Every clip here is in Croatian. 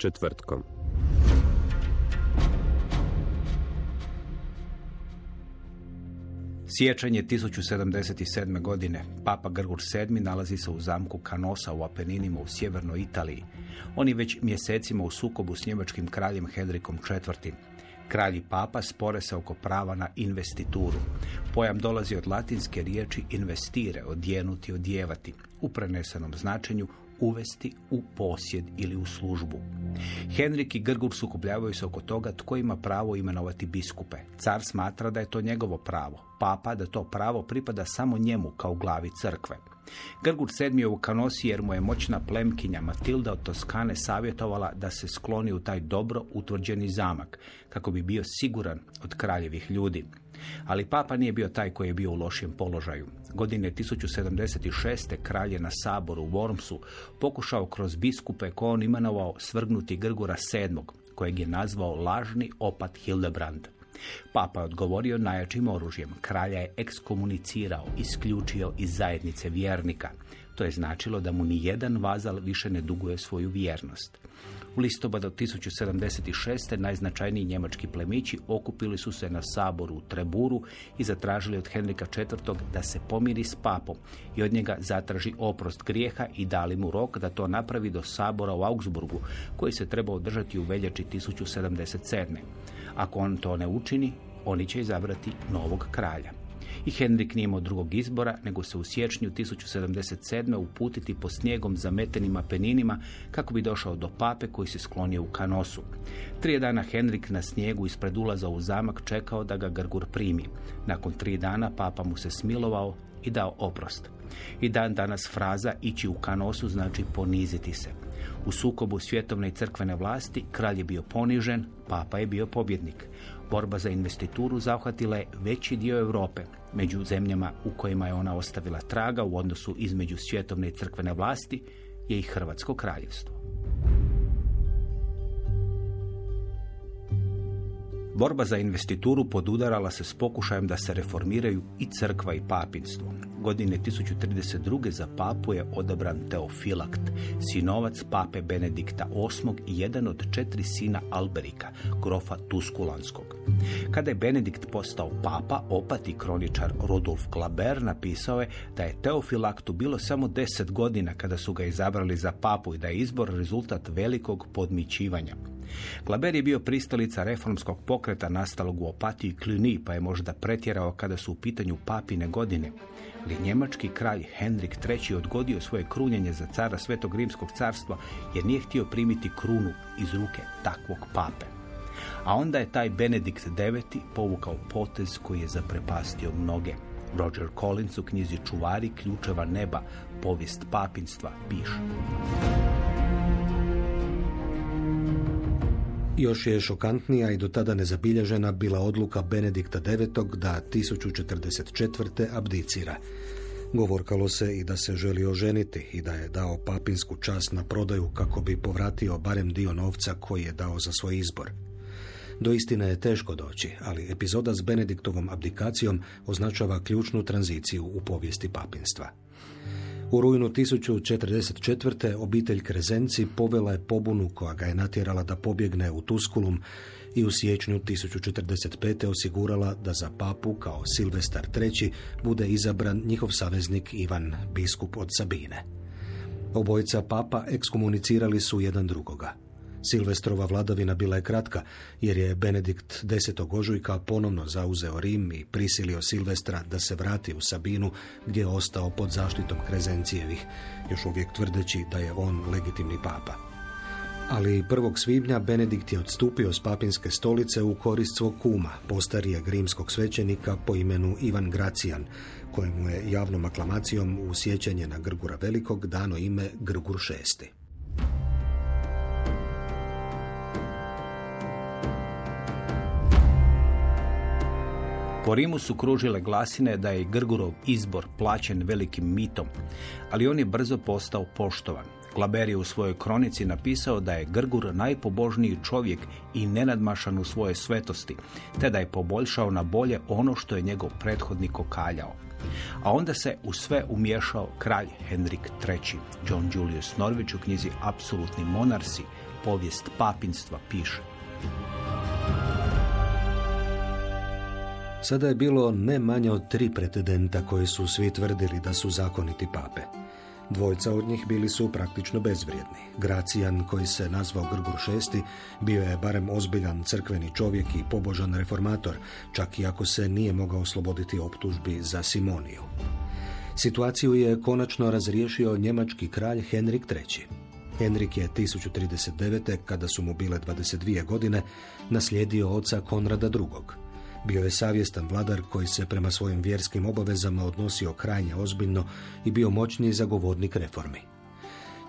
Četvrtkom. Siječanj je 1077. godine. Papa Grgur VII nalazi se u zamku Kanosa u Apeninima u sjevernoj Italiji. On je već mjesecima u sukobu s njemačkim kraljem Henrikom IV. Kralj i papa spore se oko prava na investituru. Pojam dolazi od latinske riječi investire, odjenuti, odjevati. U prenesenom značenju uvesti u posjed ili u službu. Henrik i Grgur sukobljavaju se oko toga tko ima pravo imenovati biskupe. Car smatra da je to njegovo pravo, papa da to pravo pripada samo njemu kao glavi crkve. Grgur VII je u Kanosi jer mu je moćna plemkinja Matilda od Toskane savjetovala da se skloni u taj dobro utvrđeni zamak, kako bi bio siguran od kraljevih ljudi. Ali papa nije bio taj koji je bio u lošijem položaju. Godine 1076. kralj je na saboru u Wormsu pokušao kroz biskupe koje on imenovao svrgnuti Grgura VII, kojeg je nazvao lažni opat Hildebrand. Papa je odgovorio najjačim oružjem. Kralja je ekskomunicirao, isključio iz zajednice vjernika. To je značilo da mu ni jedan vazal više ne duguje svoju vjernost. U listopadu 1076. najznačajniji njemački plemići okupili su se na saboru u Treburu i zatražili od Henrika IV. da se pomiri s papom i od njega zatraži oprost grijeha i dali mu rok da to napravi do sabora u Augsburgu, koji se treba održati u veljači 1077. Ako on to ne učini, oni će izabrati novog kralja. I Henrik nije imao drugog izbora, nego se u siječnju 1077. uputiti po snijegom zametenim apeninima kako bi došao do pape koji se sklonio u Kanosu. Trije dana Henrik na snijegu ispred ulaza u zamak čekao da ga Grgur primi. Nakon tri dana papa mu se smilovao i dao oprost. I dan danas fraza ići u Kanosu znači poniziti se. U sukobu svjetovne i crkvene vlasti kralj je bio ponižen, papa je bio pobjednik. Borba za investituru zahvatila je veći dio Europe. Među zemljama u kojima je ona ostavila traga u odnosu između svjetovne i crkvene vlasti je i Hrvatsko kraljevstvo. Borba za investituru podudarala se s pokušajem da se reformiraju i crkva i papinstvo. Godine 1032. za papu je odabran Teofilakt, sinovac pape Benedikta VIII i jedan od četiri sina Alberika, grofa Tuskulanskog. Kada je Benedikt postao papa, opat i kroničar Rudolf Klaber napisao je da je Teofilaktu bilo samo deset godina kada su ga izabrali za papu i da je izbor rezultat velikog podmićivanja. Glaber je bio pristalica reformskog pokreta nastalog u Opatiji Cluny, pa je možda pretjerao kada su u pitanju papine godine. Ali njemački kralj Henrik III. odgodio svoje krunjenje za cara Svetog Rimskog carstva jer nije htio primiti krunu iz ruke takvog pape. A onda je taj Benedikt IX. povukao potez koji je zaprepastio mnoge. Roger Collins u knjizi Čuvari ključeva neba, povijest papinstva, piše. Još je šokantnija i do tada nezabilježena bila odluka Benedikta IX. da 1044. abdicira. Govorkalo se i da se želi oženiti i da je dao papinsku čast na prodaju kako bi povratio barem dio novca koji je dao za svoj izbor. Do istine je teško doći, ali epizoda s Benediktovom abdikacijom označava ključnu tranziciju u povijesti papinstva. U rujnu 1044. obitelj Krezenci povela je pobunu koja ga je natjerala da pobjegne u Tuskulum i u siječnju 1045. osigurala da za papu kao Silvestar III. bude izabran njihov saveznik Ivan, biskup od Sabine. Obojica papa ekskomunicirali su jedan drugoga. Silvestrova vladavina bila je kratka, jer je Benedikt 10. ožujka ponovno zauzeo Rim i prisilio Silvestra da se vrati u Sabinu, gdje je ostao pod zaštitom Krezencijevih, još uvijek tvrdeći da je on legitimni papa. Ali 1. svibnja Benedikt je odstupio s papinske stolice u korist svog kuma, postarijeg rimskog svećenika po imenu Ivan Gracijan, kojemu je javnom aklamacijom u sjećanje na Grgura Velikog dano ime Grgur VI. Po Rimu su kružile glasine da je Grgurov izbor plaćen velikim mitom, ali on je brzo postao poštovan. Glaber je u svojoj kronici napisao da je Grgur najpobožniji čovjek i nenadmašan u svoje svetosti, te da je poboljšao na bolje ono što je njegov prethodnik okaljao. A onda se u sve umješao kralj Henrik III. John Julius Norvić u knjizi Apsolutni monarsi, povijest papinstva piše. Sada je bilo ne manje od tri pretendenta koji su svi tvrdili da su zakoniti pape. Dvojca od njih bili su praktično bezvrijedni. Gracijan, koji se nazvao Grgur VI, bio je barem ozbiljan crkveni čovjek i pobožan reformator, čak i ako se nije mogao osloboditi optužbi za Simoniju. Situaciju je konačno razriješio njemački kralj Henrik III. Henrik je 1039. kada su mu bile 22 godine naslijedio oca Konrada II. Bio je savjestan vladar koji se prema svojim vjerskim obavezama odnosio krajnje ozbiljno i bio moćni zagovornik reformi.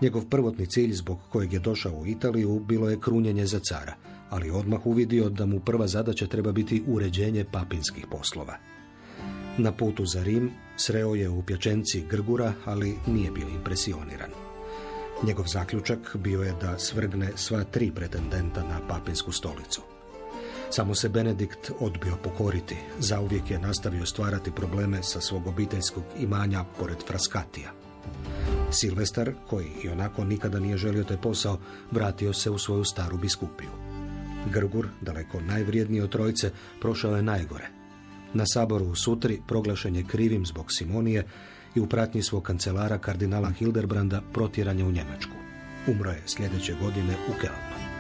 Njegov prvotni cilj zbog kojeg je došao u Italiju bilo je krunjenje za cara, ali odmah uvidio da mu prva zadaća treba biti uređenje papinskih poslova. Na putu za Rim sreo je u pječenci Grgura, ali nije bio impresioniran. Njegov zaključak bio je da svrgne sva tri pretendenta na papinsku stolicu. Samo se Benedikt odbio pokoriti. Zauvijek je nastavio stvarati probleme sa svog obiteljskog imanja pored Fraskatija. Silvestar, koji i onako nikada nije želio taj posao, vratio se u svoju staru biskupiju. Grgur, daleko najvrijedniji od trojice, prošao je najgore. Na saboru u Sutri proglašen je krivim zbog Simonije i u pratnji svog kancelara kardinala Hilderbranda protjeran je u Njemačku. Umro je sljedeće godine u Kelnu.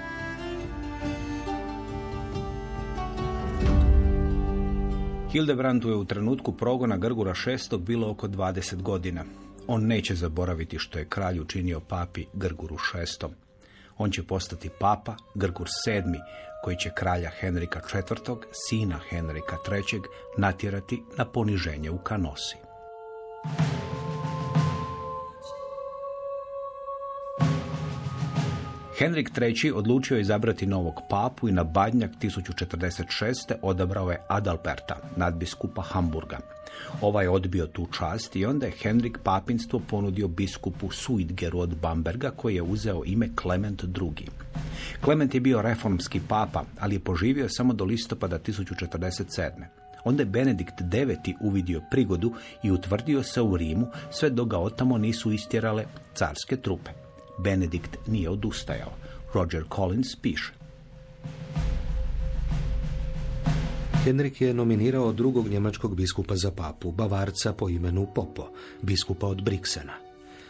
Hildebrandu je u trenutku progona Grgura VI bilo oko 20 godina. On neće zaboraviti što je kralj učinio papi Grguru VI. On će postati papa Grgur VII, koji će kralja Henrika IV, sina Henrika III, natjerati na poniženje u Kanosi. Henrik III. odlučio je izabrati novog papu i na Badnjak 1046. odabrao je Adalberta, nadbiskupa Hamburga. Ovaj odbio tu čast i onda je Henrik papinstvo ponudio biskupu Suidgeru od Bamberga koji je uzeo ime Klement II. Klement je bio reformski papa, ali je poživio samo do listopada 1047. Onda je Benedikt IX. uvidio prigodu i utvrdio se u Rimu sve dok ga otamo nisu istjerale carske trupe. Benedikt nije odustajao. Roger Collins piše. Henrik je nominirao drugog njemačkog biskupa za papu, bavarca po imenu Popo, biskupa od Briksena.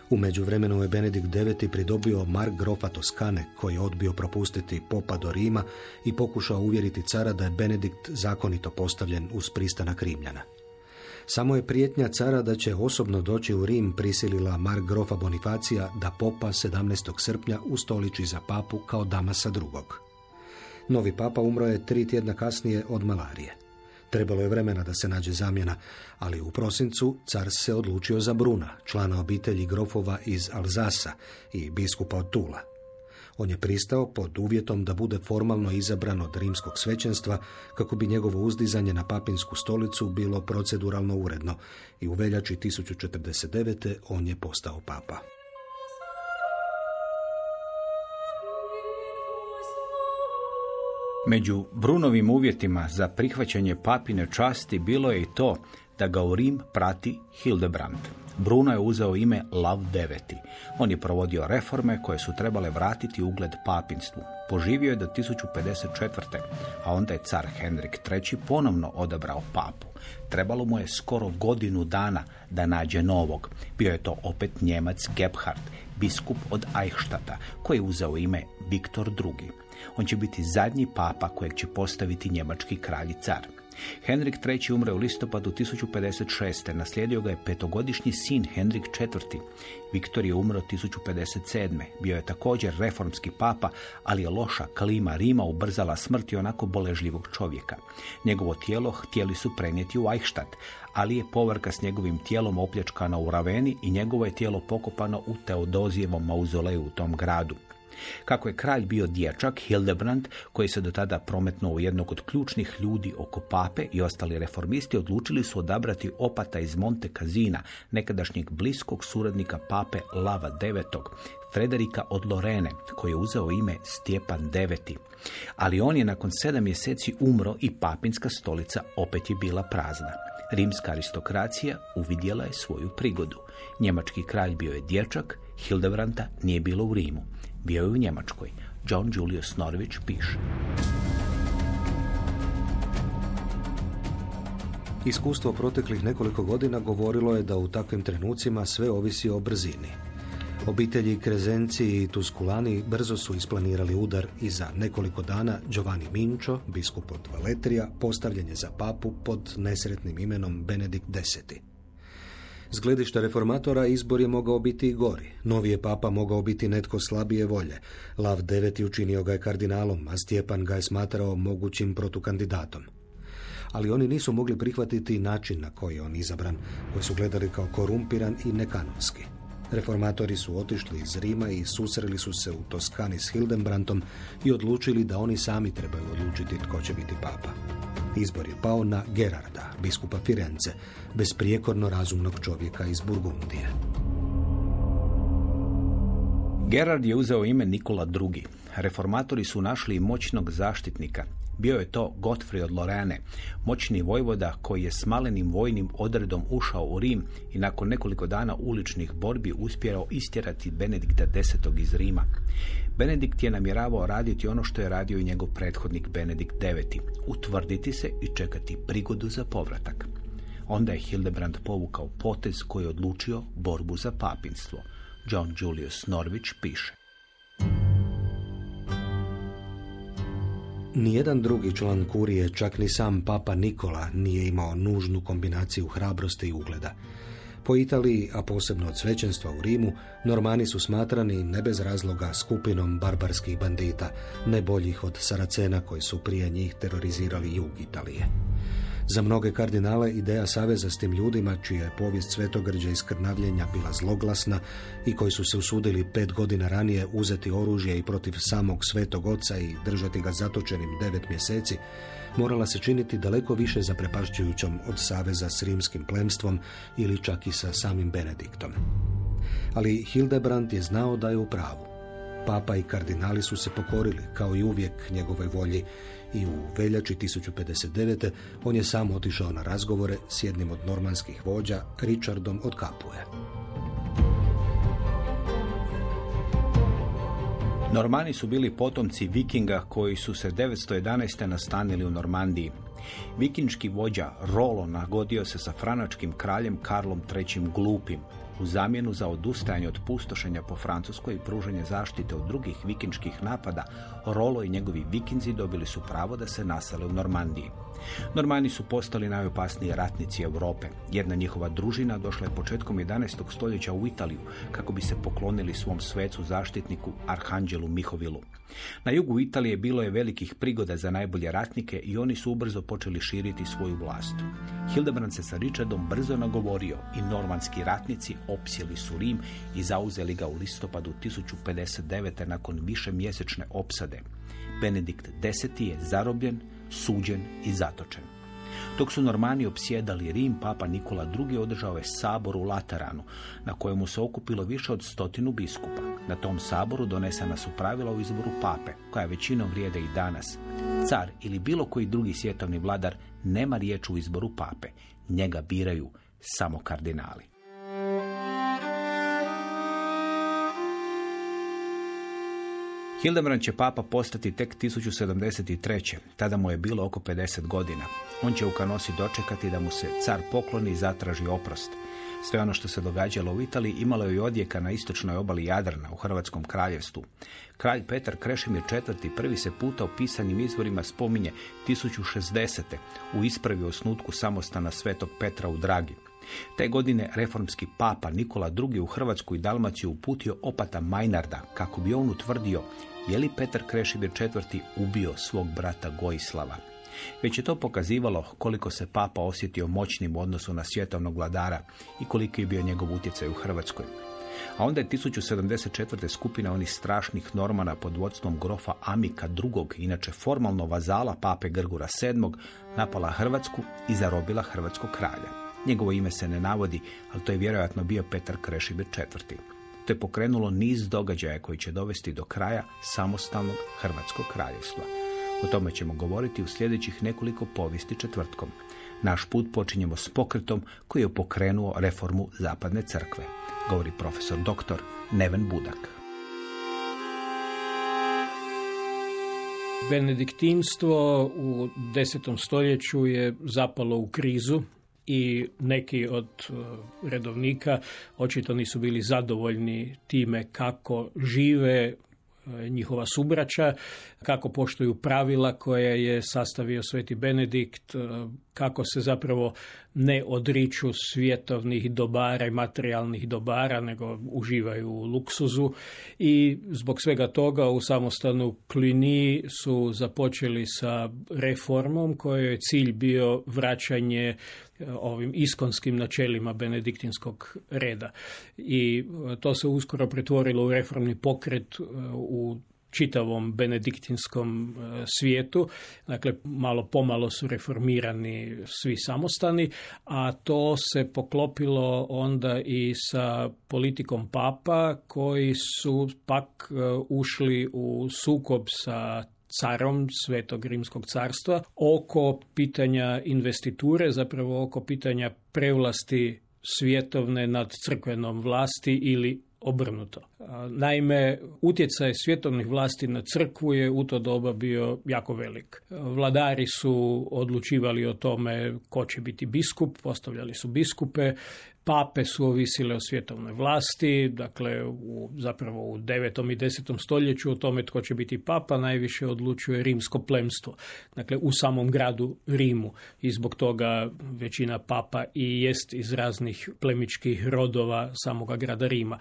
U međuvremenu je Benedikt IX. pridobio Mark Grofa Toskane, koji je odbio propustiti popa do Rima i pokušao uvjeriti cara da je Benedikt zakonito postavljen uz pristanak Rimljana. Samo je prijetnja cara da će osobno doći u Rim prisilila Mark Grofa Bonifacija da popa 17. srpnja ustoliči za papu kao Damasa drugog. Novi papa umro je tri tjedna kasnije od malarije. Trebalo je vremena da se nađe zamjena, ali u prosincu car se odlučio za Bruna, člana obitelji grofova iz Alzasa i biskupa od Tula. On je pristao pod uvjetom da bude formalno izabran od rimskog svećenstva kako bi njegovo uzdizanje na papinsku stolicu bilo proceduralno uredno i u veljači 1049. on je postao papa. Među Brunovim uvjetima za prihvaćanje papine časti bilo je i to da ga u Rim prati Hildebrand. Bruno je uzeo ime Lav IX. On je provodio reforme koje su trebale vratiti ugled papinstvu. Poživio je do 1054. a onda je car Henrik III. ponovno odabrao papu. Trebalo mu je skoro godinu dana da nađe novog. Bio je to opet Njemac Gebhard, biskup od Eichstata, koji je uzeo ime Viktor II. On će biti zadnji papa kojeg će postaviti njemački kralj car. Henrik III. umre u listopadu 1056. Naslijedio ga je petogodišnji sin Henrik IV. Viktor je umro 1057. Bio je također reformski papa, ali je loša klima Rima ubrzala smrt onako boležljivog čovjeka. Njegovo tijelo htjeli su prenijeti u Eichstatt, ali je povrka s njegovim tijelom opljačkana u Raveni i njegovo je tijelo pokopano u Teodozijevom mauzoleju u tom gradu. Kako je kralj bio dječak, Hildebrand, koji se do tada prometnuo u jednog od ključnih ljudi oko pape i ostali reformisti odlučili su odabrati opata iz Monte Kazina, nekadašnjeg bliskog suradnika pape Lava IX, Frederika od Lorene, koji je uzeo ime Stjepan IX. Ali on je nakon sedam mjeseci umro i papinska stolica opet je bila prazna. Rimska aristokracija uvidjela je svoju prigodu. Njemački kralj bio je dječak, Hildebranda nije bilo u Rimu. Bio je u Njemačkoj. John Julius Norvić piše. Iskustvo proteklih nekoliko godina govorilo je da u takvim trenucima sve ovisi o brzini. Obitelji Krezenci i Tuskulani brzo su isplanirali udar i za nekoliko dana Giovanni Mincho, biskup od Valetrija, postavljen je za papu pod nesretnim imenom Benedikt X. S gledišta reformatora izbor je mogao biti i gori. Novi je papa mogao biti netko slabije volje. Lav IX. učinio ga je kardinalom, a Stjepan ga je smatrao mogućim protukandidatom. Ali oni nisu mogli prihvatiti način na koji je on izabran, koji su gledali kao korumpiran i nekanonski. Reformatori su otišli iz Rima i susreli su se u Toskani s Hildenbrantom i odlučili da oni sami trebaju odlučiti tko će biti papa. Izbor je pao na Gerarda, biskupa Firence, besprijekorno razumnog čovjeka iz Burgundije. Gerard je uzeo ime Nikola II. Reformatori su našli moćnog zaštitnika, bio je to Godfrey od Lorene, moćni vojvoda koji je s malenim vojnim odredom ušao u Rim i nakon nekoliko dana uličnih borbi uspjerao istjerati Benedikta X. iz Rima. Benedikt je namjeravao raditi ono što je radio i njegov prethodnik Benedikt IX. Utvrditi se i čekati prigodu za povratak. Onda je Hildebrand povukao potez koji je odlučio borbu za papinstvo. John Julius Norvić piše. Nijedan drugi član kurije, čak ni sam papa Nikola, nije imao nužnu kombinaciju hrabrosti i ugleda. Po Italiji, a posebno od svećenstva u Rimu, Normani su smatrani ne bez razloga skupinom barbarskih bandita, ne boljih od Saracena koji su prije njih terorizirali jug Italije. Za mnoge kardinale ideja saveza s tim ljudima, čija je povijest svetogrđa i skrnavljenja bila zloglasna i koji su se usudili pet godina ranije uzeti oružje i protiv samog svetog oca i držati ga zatočenim devet mjeseci, morala se činiti daleko više zaprepašćujućom od saveza s rimskim plemstvom ili čak i sa samim Benediktom. Ali Hildebrand je znao da je u pravu. Papa i kardinali su se pokorili, kao i uvijek njegovoj volji, i u veljači 1059. on je sam otišao na razgovore s jednim od normanskih vođa, Richardom od Kapuje. Normani su bili potomci vikinga koji su se 911. nastanili u Normandiji. Vikinčki vođa Rolo nagodio se sa franačkim kraljem Karlom III. Glupim, u zamjenu za odustajanje od pustošenja po Francuskoj i pružanje zaštite od drugih vikinčkih napada, Rolo i njegovi vikinzi dobili su pravo da se nasele u Normandiji. Normani su postali najopasniji ratnici Europe. Jedna njihova družina došla je početkom 11. stoljeća u Italiju kako bi se poklonili svom svecu zaštitniku Arhanđelu Mihovilu. Na jugu Italije bilo je velikih prigoda za najbolje ratnike i oni su ubrzo počeli širiti svoju vlast. Hildebrand se sa Richardom brzo nagovorio i normanski ratnici opsjeli su Rim i zauzeli ga u listopadu 1059. nakon više mjesečne opsade. Benedikt X. je zarobljen, suđen i zatočen. Dok su Normani opsjedali Rim, papa Nikola II. održao je sabor u Lateranu, na kojemu se okupilo više od stotinu biskupa. Na tom saboru donesena su pravila o izboru pape, koja većinom vrijede i danas. Car ili bilo koji drugi svjetovni vladar nema riječ u izboru pape. Njega biraju samo kardinali. Hildebrand će papa postati tek 1073. Tada mu je bilo oko 50 godina. On će u Kanosi dočekati da mu se car pokloni i zatraži oprost. Sve ono što se događalo u Italiji imalo je i odjeka na istočnoj obali Jadrana u Hrvatskom kraljevstvu. Kralj Petar Krešimir IV. prvi se puta u pisanim izvorima spominje 1060. u ispravi osnutku samostana Svetog Petra u Dragi. Te godine reformski papa Nikola II. u Hrvatsku i Dalmaciju uputio opata Majnarda kako bi on utvrdio je li Petar Krešimir IV. ubio svog brata Gojislava. Već je to pokazivalo koliko se papa osjetio moćnim u odnosu na svjetovnog vladara i koliki je bio njegov utjecaj u Hrvatskoj. A onda je 1074. skupina onih strašnih normana pod vodstvom grofa Amika II. inače formalno vazala pape Grgura VII. napala Hrvatsku i zarobila hrvatskog kralja. Njegovo ime se ne navodi, ali to je vjerojatno bio Petar Krešimir IV. To je pokrenulo niz događaja koji će dovesti do kraja samostalnog Hrvatskog kraljevstva. O tome ćemo govoriti u sljedećih nekoliko povijesti četvrtkom. Naš put počinjemo s pokretom koji je pokrenuo reformu Zapadne crkve, govori profesor dr. Neven Budak. Benediktinstvo u desetom stoljeću je zapalo u krizu i neki od e, redovnika očito nisu bili zadovoljni time kako žive e, njihova subraća, kako poštuju pravila koje je sastavio Sveti Benedikt, e, kako se zapravo ne odriču svjetovnih dobara i materijalnih dobara, nego uživaju u luksuzu i zbog svega toga u samostanu Klini su započeli sa reformom kojoj je cilj bio vraćanje e, ovim iskonskim načelima benediktinskog reda. I e, to se uskoro pretvorilo u reformni pokret e, u čitavom benediktinskom e, svijetu. Dakle, malo pomalo su reformirani svi samostani, a to se poklopilo onda i sa politikom papa koji su pak e, ušli u sukob sa carom Svetog Rimskog carstva oko pitanja investiture, zapravo oko pitanja prevlasti svjetovne nad crkvenom vlasti ili obrnuto. Naime, utjecaj svjetovnih vlasti na crkvu je u to doba bio jako velik. Vladari su odlučivali o tome ko će biti biskup, postavljali su biskupe, pape su ovisile o svjetovnoj vlasti, dakle u, zapravo u 9. i 10. stoljeću o tome tko će biti papa najviše odlučuje rimsko plemstvo, dakle u samom gradu Rimu i zbog toga većina papa i jest iz raznih plemičkih rodova samoga grada Rima.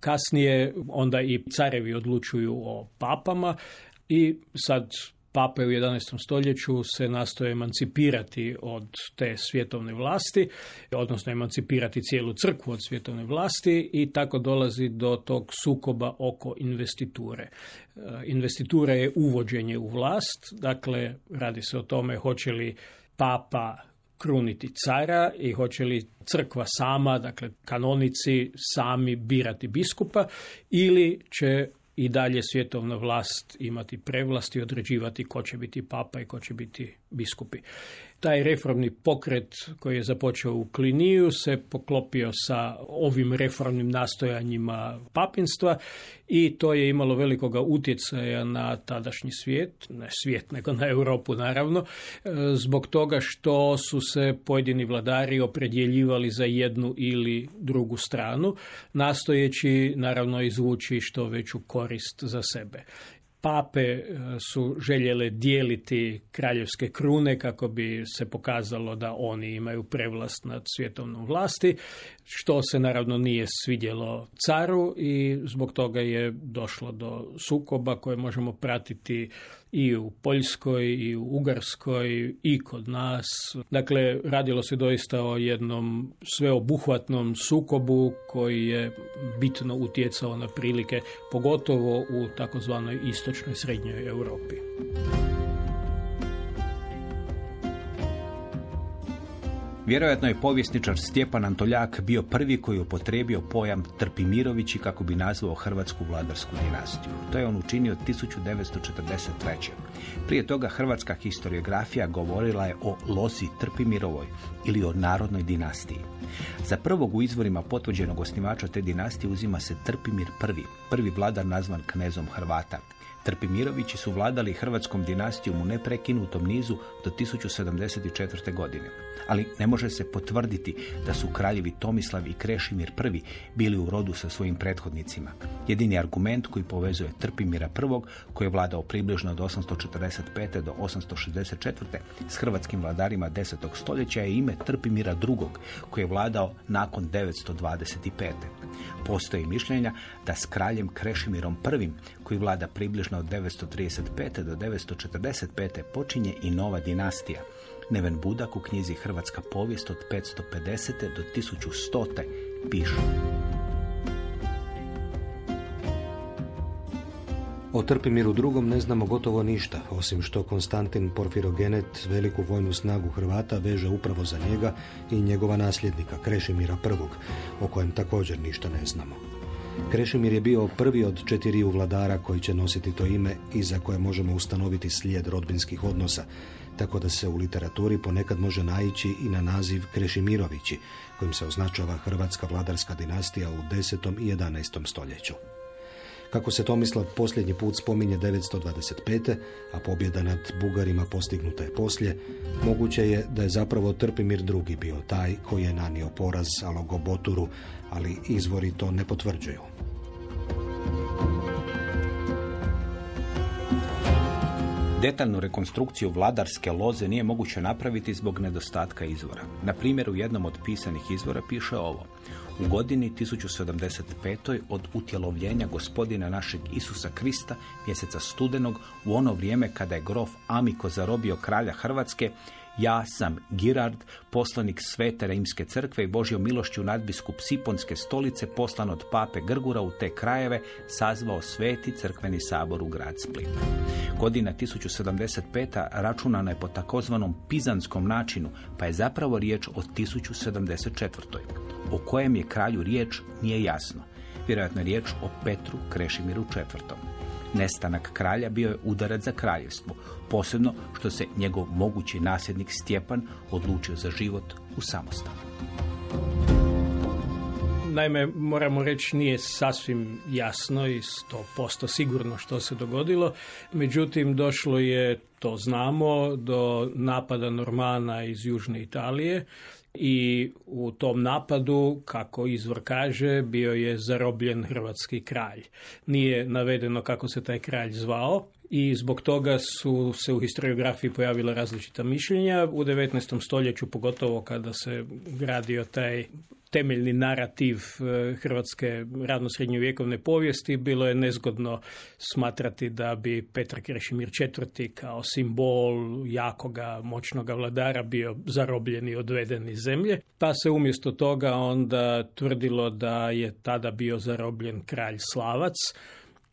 Kasnije onda i carevi odlučuju o papama i sad pape u 11. stoljeću se nastoje emancipirati od te svjetovne vlasti, odnosno emancipirati cijelu crkvu od svjetovne vlasti i tako dolazi do tog sukoba oko investiture. E, investitura je uvođenje u vlast, dakle radi se o tome hoće li papa kruniti cara i hoće li crkva sama, dakle kanonici sami birati biskupa ili će i dalje svjetovna vlast imati prevlast i određivati ko će biti papa i ko će biti biskupi. Taj reformni pokret koji je započeo u Kliniju se poklopio sa ovim reformnim nastojanjima papinstva i to je imalo velikoga utjecaja na tadašnji svijet, ne svijet nego na Europu naravno, e, zbog toga što su se pojedini vladari opredjeljivali za jednu ili drugu stranu, nastojeći naravno izvući što veću korist za sebe pape e, su željele dijeliti kraljevske krune kako bi se pokazalo da oni imaju prevlast nad svjetovnom vlasti, što se naravno nije svidjelo caru i zbog toga je došlo do sukoba koje možemo pratiti i u Poljskoj i u Ugarskoj i kod nas. Dakle, radilo se doista o jednom sveobuhvatnom sukobu koji je bitno utjecao na prilike, pogotovo u takozvanoj istočnoj srednjoj Europi. Vjerojatno je povjesničar Stjepan Antoljak bio prvi koji je upotrijebio pojam Trpimirovići kako bi nazvao hrvatsku vladarsku dinastiju. To je on učinio 1943. Prije toga hrvatska historiografija govorila je o lozi Trpimirovoj ili o narodnoj dinastiji. Za prvog u izvorima potvrđenog osnivača te dinastije uzima se Trpimir I, prvi vladar nazvan knezom Hrvata. Trpimirovići su vladali hrvatskom dinastijom u neprekinutom nizu do 1074. godine. Ali ne može se potvrditi da su kraljevi Tomislav i Krešimir I bili u rodu sa svojim prethodnicima. Jedini argument koji povezuje Trpimira I, koji je vladao približno od 845. do 864. s hrvatskim vladarima 10. stoljeća je ime Trpimira II, koji je vladao nakon 925. Postoji mišljenja da s kraljem Krešimirom I, koji vlada približno od 935. do 945. počinje i nova dinastija. Neven Budak u knjizi Hrvatska povijest od 550. do 1100. piše. O Trpimiru drugom ne znamo gotovo ništa, osim što Konstantin Porfirogenet veliku vojnu snagu Hrvata veže upravo za njega i njegova nasljednika, Krešimira I, o kojem također ništa ne znamo. Krešimir je bio prvi od četiri vladara koji će nositi to ime i za koje možemo ustanoviti slijed rodbinskih odnosa, tako da se u literaturi ponekad može naići i na naziv Krešimirovići, kojim se označava hrvatska vladarska dinastija u 10. i 11. stoljeću. Kako se Tomislav posljednji put spominje 925. a pobjeda nad Bugarima postignuta je poslije, moguće je da je zapravo Trpimir II bio taj koji je nanio poraz Alogoboturu, ali izvori to ne potvrđuju. Detaljnu rekonstrukciju vladarske loze nije moguće napraviti zbog nedostatka izvora. Na primjer, u jednom od pisanih izvora piše ovo. U godini 1075. od utjelovljenja gospodina našeg Isusa Krista, mjeseca studenog, u ono vrijeme kada je grof Amiko zarobio kralja Hrvatske, ja sam Girard, poslanik Svete Rimske crkve i Božjom milošću nadbiskup Siponske stolice poslan od pape Grgura u te krajeve sazvao Sveti crkveni sabor u grad Split. Godina 1075. računana je po takozvanom pizanskom načinu, pa je zapravo riječ o 1074. O kojem je kralju riječ nije jasno. Vjerojatno je riječ o Petru Krešimiru IV. Nestanak kralja bio je udarac za kraljevstvo, posebno što se njegov mogući nasljednik Stjepan odlučio za život u samostanu. Naime, moramo reći, nije sasvim jasno i 100% sigurno što se dogodilo. Međutim, došlo je, to znamo, do napada Normana iz Južne Italije i u tom napadu, kako izvor kaže, bio je zarobljen hrvatski kralj. Nije navedeno kako se taj kralj zvao, i zbog toga su se u historiografiji pojavila različita mišljenja. U 19. stoljeću, pogotovo kada se gradio taj temeljni narativ e, hrvatske radno-srednjovjekovne povijesti, bilo je nezgodno smatrati da bi Petar Krešimir IV. kao simbol jakoga, moćnoga vladara bio zarobljen i odveden iz zemlje, pa se umjesto toga onda tvrdilo da je tada bio zarobljen kralj Slavac,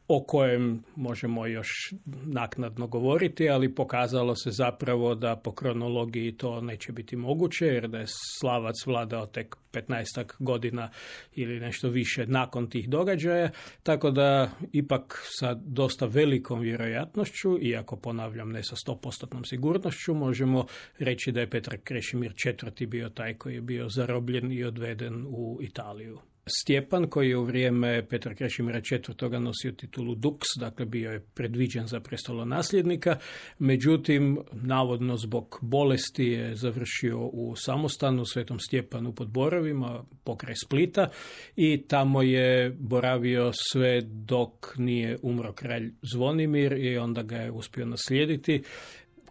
o kojem možemo još naknadno govoriti, ali pokazalo se zapravo da po kronologiji to neće biti moguće, jer da je Slavac vladao tek 15 godina ili nešto više nakon tih događaja, tako da ipak sa dosta velikom vjerojatnošću, iako ponavljam ne sa 100% sigurnošću, možemo reći da je Petar Krešimir IV. bio taj koji je bio zarobljen i odveden u Italiju. Stjepan koji je u vrijeme Petra Krešimira IV. nosio titulu Dux, dakle bio je predviđen za nasljednika, međutim, navodno zbog bolesti je završio u samostanu Svetom Stjepanu pod Borovima, pokraj Splita i tamo je boravio sve dok nije umro kralj Zvonimir i onda ga je uspio naslijediti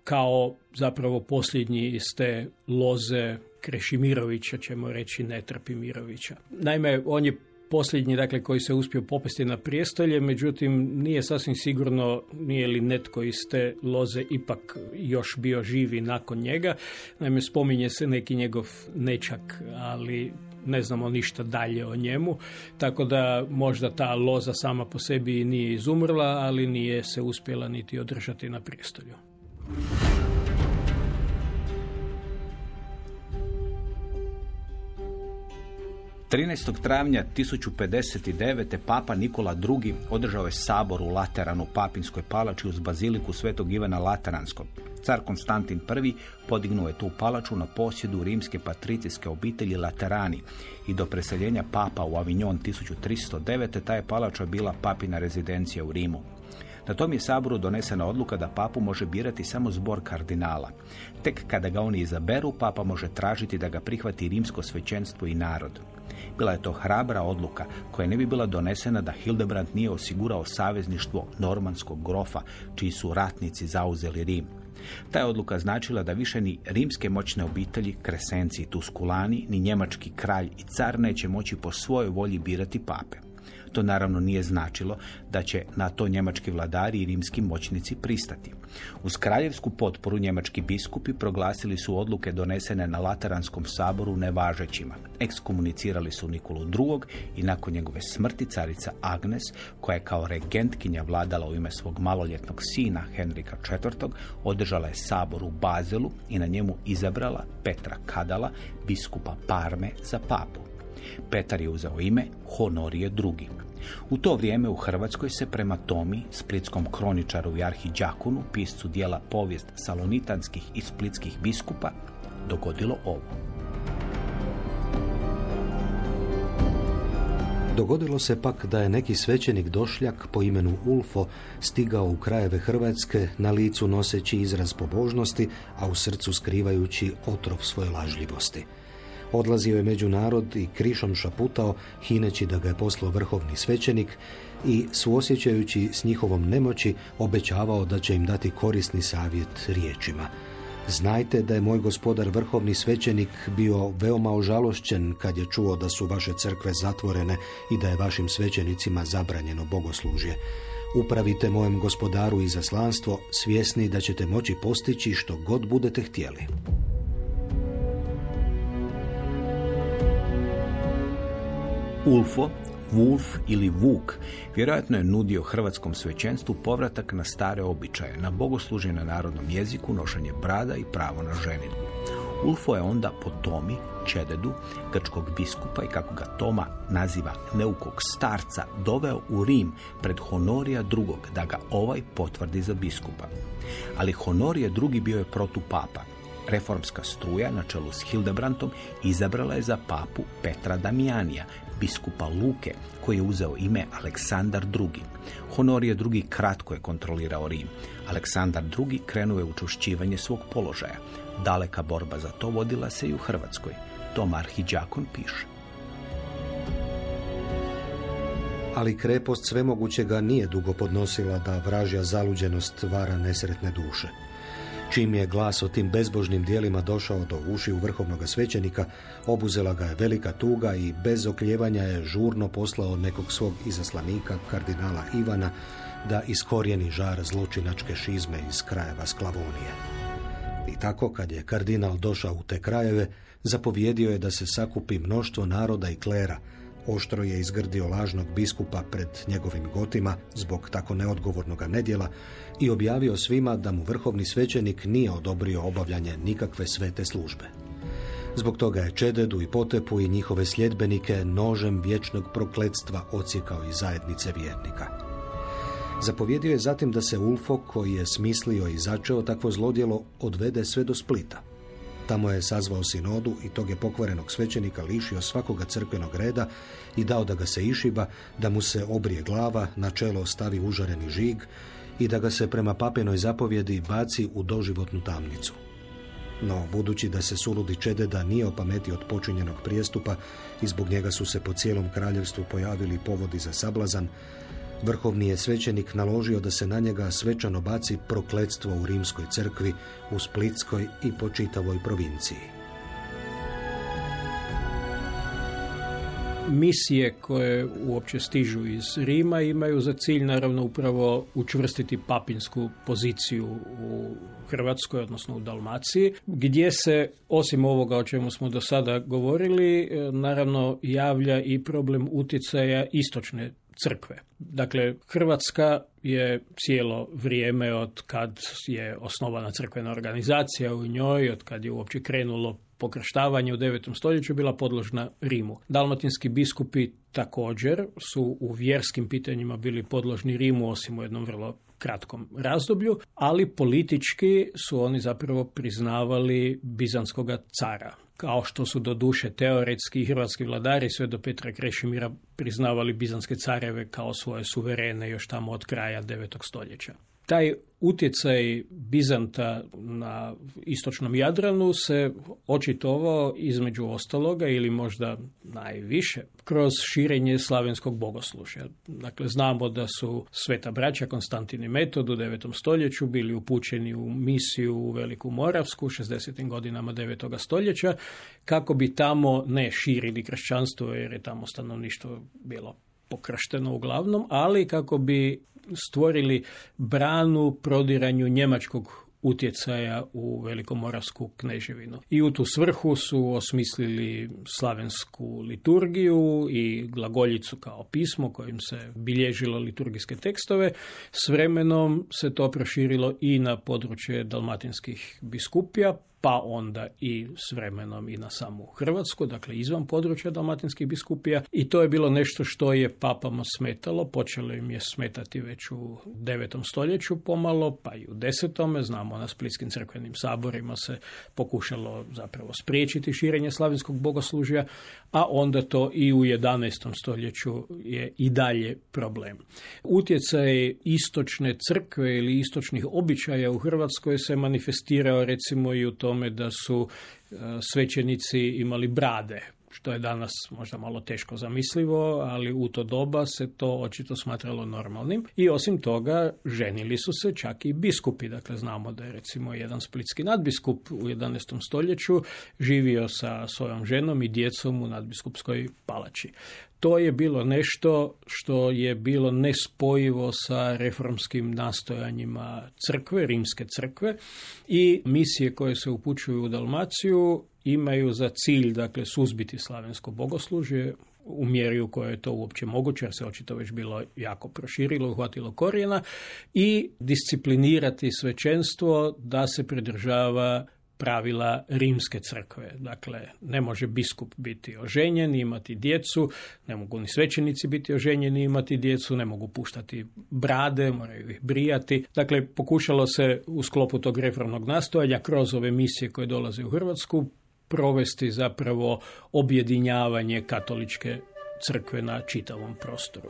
kao zapravo posljednji iz te loze Krešimirovića, ćemo reći ne Trpimirovića. Naime, on je posljednji dakle, koji se uspio popesti na prijestolje, međutim nije sasvim sigurno nije li netko iz te loze ipak još bio živi nakon njega. Naime, spominje se neki njegov nečak, ali ne znamo ništa dalje o njemu, tako da možda ta loza sama po sebi nije izumrla, ali nije se uspjela niti održati na prijestolju. 13. travnja 1059. papa Nikola II. održao je sabor u Lateranu, papinskoj palači uz baziliku svetog Ivana Lateranskog. Car Konstantin I podignuo je tu palaču na posjedu rimske patricijske obitelji Laterani i do preseljenja papa u Avignon 1309. ta je palača bila papina rezidencija u Rimu. Na tom je saboru donesena odluka da papu može birati samo zbor kardinala. Tek kada ga oni izaberu, papa može tražiti da ga prihvati rimsko svećenstvo i narod. Bila je to hrabra odluka koja ne bi bila donesena da Hildebrand nije osigurao savezništvo normanskog grofa, čiji su ratnici zauzeli Rim. Ta je odluka značila da više ni rimske moćne obitelji, kresenci i tuskulani, ni njemački kralj i car neće moći po svojoj volji birati pape. To naravno nije značilo da će na to njemački vladari i rimski moćnici pristati. Uz kraljevsku potporu njemački biskupi proglasili su odluke donesene na Lateranskom saboru nevažećima. Ekskomunicirali su Nikolu II. i nakon njegove smrti carica Agnes, koja je kao regentkinja vladala u ime svog maloljetnog sina Henrika IV. održala je sabor u Bazelu i na njemu izabrala Petra Kadala, biskupa Parme, za papu. Petar je uzeo ime Honorije II. U to vrijeme u Hrvatskoj se prema Tomi, splitskom kroničaru i arhiđakunu, piscu dijela povijest salonitanskih i splitskih biskupa, dogodilo ovo. Dogodilo se pak da je neki svećenik došljak po imenu Ulfo stigao u krajeve Hrvatske na licu noseći izraz pobožnosti, a u srcu skrivajući otrov svoje lažljivosti. Odlazio je među narod i krišom šaputao, hineći da ga je poslao vrhovni svećenik i suosjećajući s njihovom nemoći obećavao da će im dati korisni savjet riječima. Znajte da je moj gospodar vrhovni svećenik bio veoma ožalošćen kad je čuo da su vaše crkve zatvorene i da je vašim svećenicima zabranjeno bogoslužje. Upravite mojem gospodaru i zaslanstvo, svjesni da ćete moći postići što god budete htjeli. Ulfo, Wolf ili Vuk vjerojatno je nudio hrvatskom svećenstvu povratak na stare običaje, na bogoslužje na narodnom jeziku, nošenje brada i pravo na ženinu. Ulfo je onda po Tomi, Čededu, grčkog biskupa i kako ga Toma naziva neukog starca, doveo u Rim pred Honorija II. da ga ovaj potvrdi za biskupa. Ali Honorije II. bio je protupapa. Reformska struja na čelu s Hildebrantom izabrala je za papu Petra Damijanija, biskupa Luke, koji je uzeo ime Aleksandar II. Honorije II. kratko je kontrolirao Rim. Aleksandar II. krenuo je učušćivanje svog položaja. Daleka borba za to vodila se i u Hrvatskoj. Tom Arhiđakon piše. Ali krepost svemogućega nije dugo podnosila da vražja zaluđenost vara nesretne duše. Čim je glas o tim bezbožnim dijelima došao do ušiju vrhovnog svećenika, obuzela ga je velika tuga i bez okljevanja je žurno poslao nekog svog izaslanika, kardinala Ivana, da iskorijeni žar zločinačke šizme iz krajeva Sklavonije. I tako, kad je kardinal došao u te krajeve, zapovjedio je da se sakupi mnoštvo naroda i klera, Oštro je izgrdio lažnog biskupa pred njegovim gotima zbog tako neodgovornog nedjela i objavio svima da mu vrhovni svećenik nije odobrio obavljanje nikakve svete službe. Zbog toga je Čededu i Potepu i njihove sljedbenike nožem vječnog prokletstva ocijekao iz zajednice vjernika. Zapovjedio je zatim da se Ulfo, koji je smislio i začeo takvo zlodjelo, odvede sve do Splita. Tamo je sazvao sinodu i tog je pokvarenog svećenika lišio svakoga crkvenog reda i dao da ga se išiba, da mu se obrije glava, na čelo stavi užareni žig i da ga se prema papenoj zapovjedi baci u doživotnu tamnicu. No, budući da se suludi Čededa nije opametio od počinjenog prijestupa i zbog njega su se po cijelom kraljevstvu pojavili povodi za sablazan, Vrhovni je svećenik naložio da se na njega svečano baci prokletstvo u rimskoj crkvi, u Splitskoj i po čitavoj provinciji. Misije koje uopće stižu iz Rima imaju za cilj naravno upravo učvrstiti papinsku poziciju u Hrvatskoj, odnosno u Dalmaciji, gdje se, osim ovoga o čemu smo do sada govorili, naravno javlja i problem utjecaja istočne crkve. Dakle, Hrvatska je cijelo vrijeme od kad je osnovana crkvena organizacija u njoj, od kad je uopće krenulo pokrštavanje u 9. stoljeću bila podložna Rimu. Dalmatinski biskupi također su u vjerskim pitanjima bili podložni Rimu, osim u jednom vrlo kratkom razdoblju, ali politički su oni zapravo priznavali bizanskog cara kao što su do duše teoretski hrvatski vladari sve do Petra Krešimira priznavali bizanske careve kao svoje suverene još tamo od kraja 9. stoljeća. Taj utjecaj Bizanta na istočnom Jadranu se očitovao između ostaloga ili možda najviše kroz širenje slavenskog bogoslužja. Dakle, znamo da su sveta braća Konstantin i Metod u 9. stoljeću bili upućeni u misiju u Veliku Moravsku u 60. godinama 9. stoljeća kako bi tamo ne širili kršćanstvo jer je tamo stanovništvo bilo pokršteno uglavnom, ali kako bi stvorili branu prodiranju njemačkog utjecaja u Velikomoravsku kneževinu. I u tu svrhu su osmislili slavensku liturgiju i glagoljicu kao pismo kojim se bilježilo liturgijske tekstove. S vremenom se to proširilo i na područje dalmatinskih biskupija, pa onda i s vremenom i na samu Hrvatsku, dakle izvan područja dalmatinskih biskupija i to je bilo nešto što je papama smetalo, počelo im je smetati već u 9. stoljeću pomalo, pa i u 10. znamo na splitskim crkvenim saborima se pokušalo zapravo spriječiti širenje slavinskog bogoslužja, a onda to i u 11. stoljeću je i dalje problem. Utjecaj istočne crkve ili istočnih običaja u Hrvatskoj se manifestirao recimo i u tome da su e, svećenici imali brade, što je danas možda malo teško zamislivo, ali u to doba se to očito smatralo normalnim. I osim toga, ženili su se čak i biskupi. Dakle, znamo da je recimo jedan splitski nadbiskup u 11. stoljeću živio sa svojom ženom i djecom u nadbiskupskoj palači. To je bilo nešto što je bilo nespojivo sa reformskim nastojanjima crkve, rimske crkve i misije koje se upućuju u Dalmaciju imaju za cilj dakle suzbiti slavensko bogoslužje u mjeri u kojoj je to uopće moguće, jer se očito već bilo jako proširilo, uhvatilo korijena i disciplinirati svećenstvo da se pridržava pravila rimske crkve. Dakle, ne može biskup biti oženjen imati djecu, ne mogu ni svećenici biti oženjeni imati djecu, ne mogu puštati brade, moraju ih brijati. Dakle, pokušalo se u sklopu tog reformnog nastojanja kroz ove misije koje dolaze u Hrvatsku provesti zapravo objedinjavanje katoličke crkve na čitavom prostoru.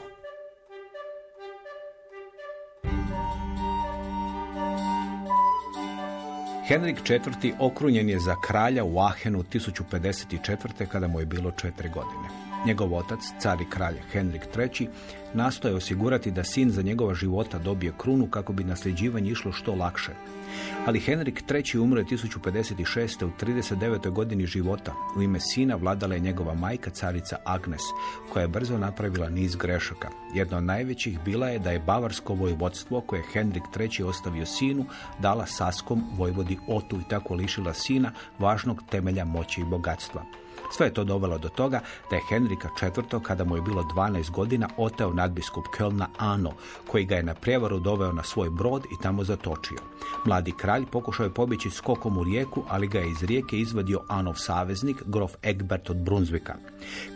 Henrik IV. okrunjen je za kralja u Ahenu 1054. kada mu je bilo četiri godine. Njegov otac, car i kralj Henrik III. nastoje osigurati da sin za njegova života dobije krunu kako bi nasljeđivanje išlo što lakše. Ali Henrik III. umro je 1056. u 39. godini života. U ime sina vladala je njegova majka, carica Agnes, koja je brzo napravila niz grešaka. Jedna od najvećih bila je da je bavarsko vojvodstvo koje je Henrik III. ostavio sinu dala Saskom vojvodi Otu i tako lišila sina važnog temelja moći i bogatstva. Sve je to dovelo do toga da je Henrika IV. kada mu je bilo 12 godina oteo nadbiskup Kölna Ano, koji ga je na prijevaru doveo na svoj brod i tamo zatočio. Mladi kralj pokušao je pobjeći skokom u rijeku, ali ga je iz rijeke izvadio Anov saveznik, grof Egbert od Brunzvika.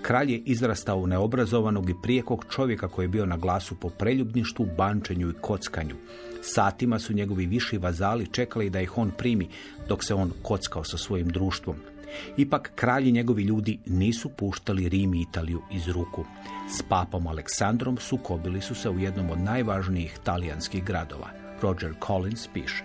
Kralj je izrastao u neobrazovanog i prijekog čovjeka koji je bio na glasu po preljubništvu, bančenju i kockanju. Satima su njegovi viši vazali čekali da ih on primi, dok se on kockao sa svojim društvom. Ipak kralji njegovi ljudi nisu puštali Rim i Italiju iz ruku. S papom Aleksandrom sukobili su se u jednom od najvažnijih talijanskih gradova. Roger Collins piše.